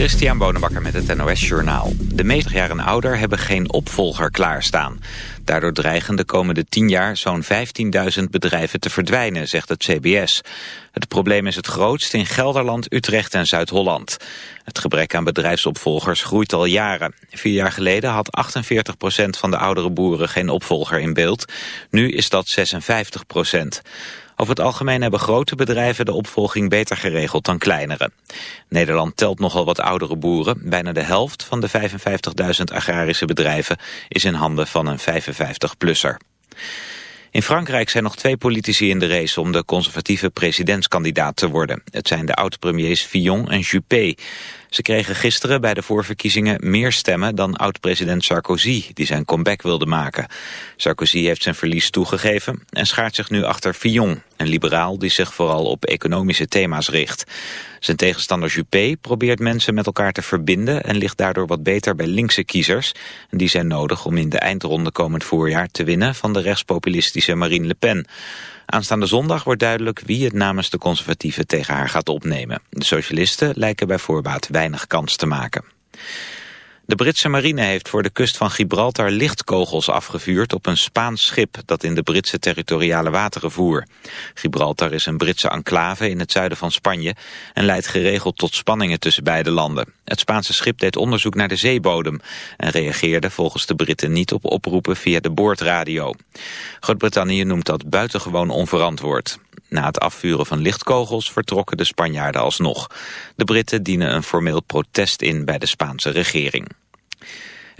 Christian Bonenbakker met het NOS Journaal. De meeste jaar en ouder hebben geen opvolger klaarstaan. Daardoor dreigen de komende tien jaar zo'n 15.000 bedrijven te verdwijnen, zegt het CBS. Het probleem is het grootst in Gelderland, Utrecht en Zuid-Holland. Het gebrek aan bedrijfsopvolgers groeit al jaren. Vier jaar geleden had 48% van de oudere boeren geen opvolger in beeld. Nu is dat 56 over het algemeen hebben grote bedrijven de opvolging beter geregeld dan kleinere. Nederland telt nogal wat oudere boeren. Bijna de helft van de 55.000 agrarische bedrijven is in handen van een 55-plusser. In Frankrijk zijn nog twee politici in de race om de conservatieve presidentskandidaat te worden. Het zijn de oud-premiers Fillon en Juppé. Ze kregen gisteren bij de voorverkiezingen meer stemmen dan oud-president Sarkozy, die zijn comeback wilde maken. Sarkozy heeft zijn verlies toegegeven en schaart zich nu achter Fillon, een liberaal die zich vooral op economische thema's richt. Zijn tegenstander Juppé probeert mensen met elkaar te verbinden en ligt daardoor wat beter bij linkse kiezers. Die zijn nodig om in de eindronde komend voorjaar te winnen van de rechtspopulistische Marine Le Pen. Aanstaande zondag wordt duidelijk wie het namens de conservatieven tegen haar gaat opnemen. De socialisten lijken bij voorbaat weinig kans te maken. De Britse marine heeft voor de kust van Gibraltar lichtkogels afgevuurd op een Spaans schip dat in de Britse territoriale wateren voer. Gibraltar is een Britse enclave in het zuiden van Spanje en leidt geregeld tot spanningen tussen beide landen. Het Spaanse schip deed onderzoek naar de zeebodem en reageerde volgens de Britten niet op oproepen via de boordradio. Groot-Brittannië noemt dat buitengewoon onverantwoord. Na het afvuren van lichtkogels vertrokken de Spanjaarden alsnog. De Britten dienen een formeel protest in bij de Spaanse regering.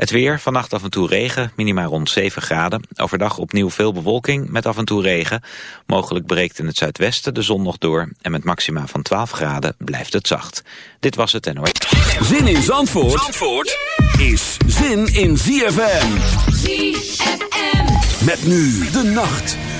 Het weer, vannacht af en toe regen, minima rond 7 graden. Overdag opnieuw veel bewolking met af en toe regen. Mogelijk breekt in het zuidwesten de zon nog door. En met maxima van 12 graden blijft het zacht. Dit was het NOS. Zin in Zandvoort, Zandvoort is zin in ZFM. ZFM. Met nu de nacht.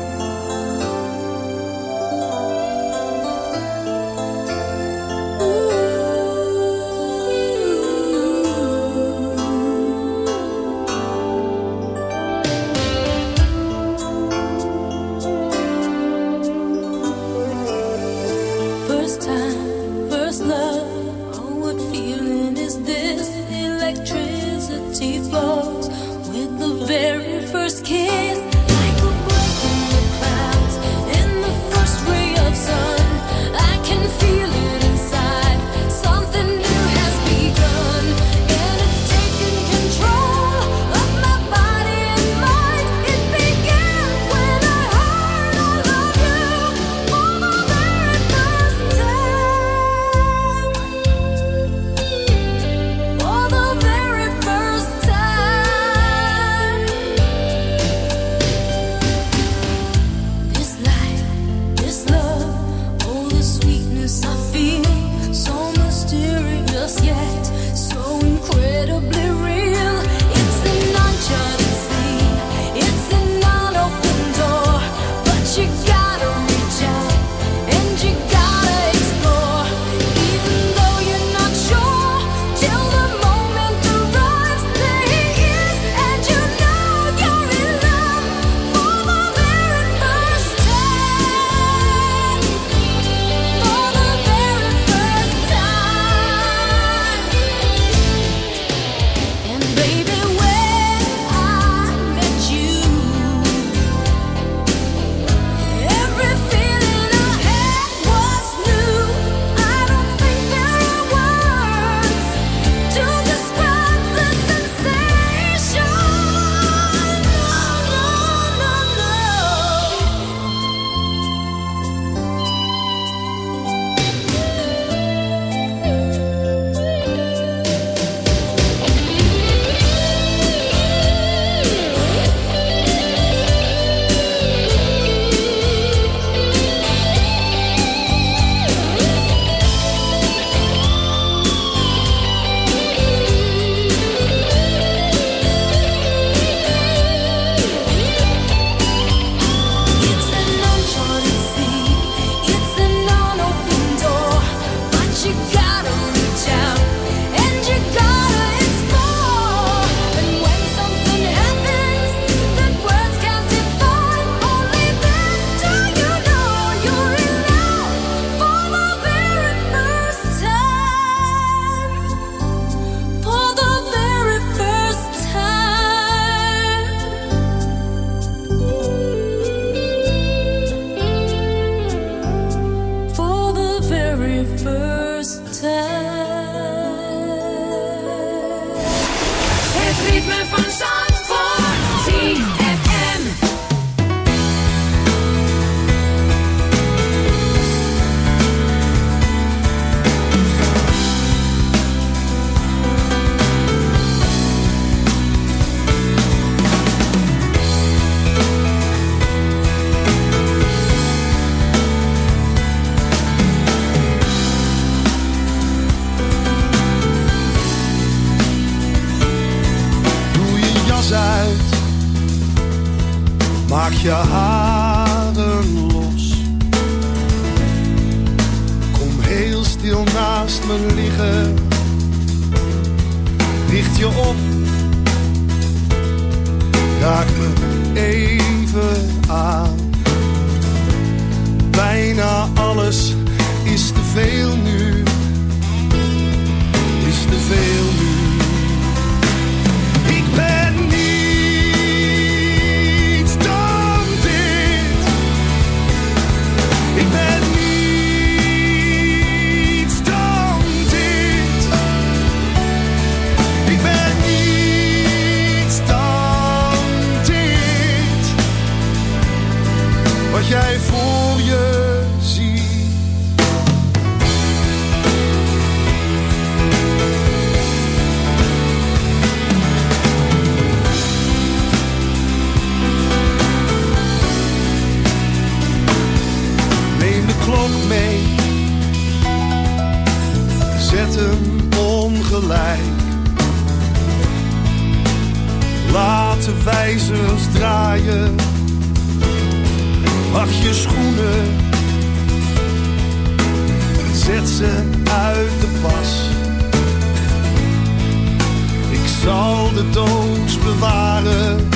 de dood bewaren.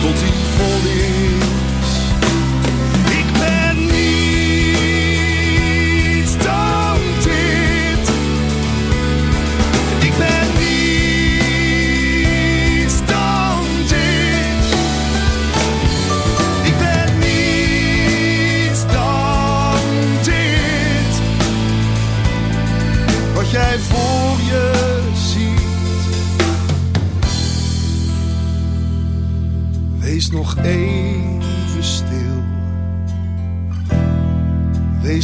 Tot die volle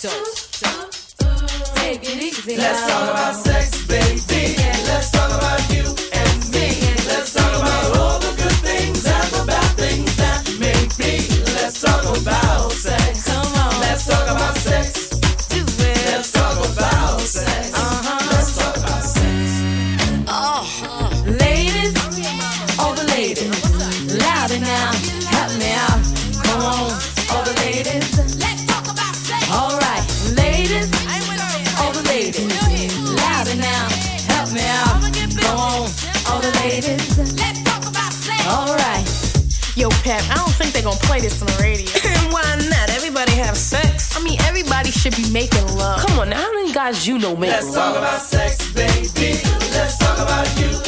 Take it easy. Let's talk about sex, making love. Come on, now, how many guys you know make Let's talk love? about sex, baby. Let's talk about you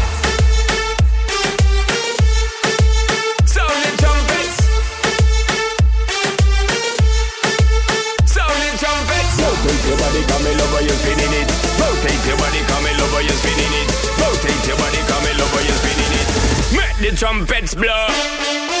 Trumpets blow.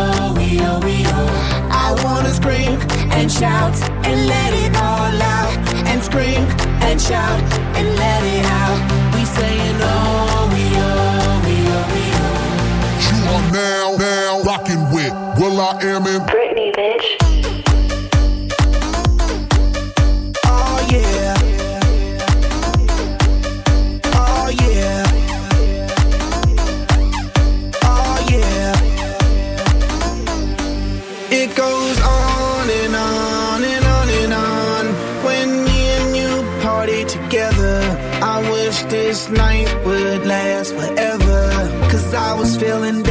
we we. I wanna scream and shout and let it all out. And scream and shout and let it out. We saying oh, we oh, we oh, we oh. You are now, now rocking with will.i.am in Britney, bitch. Feeling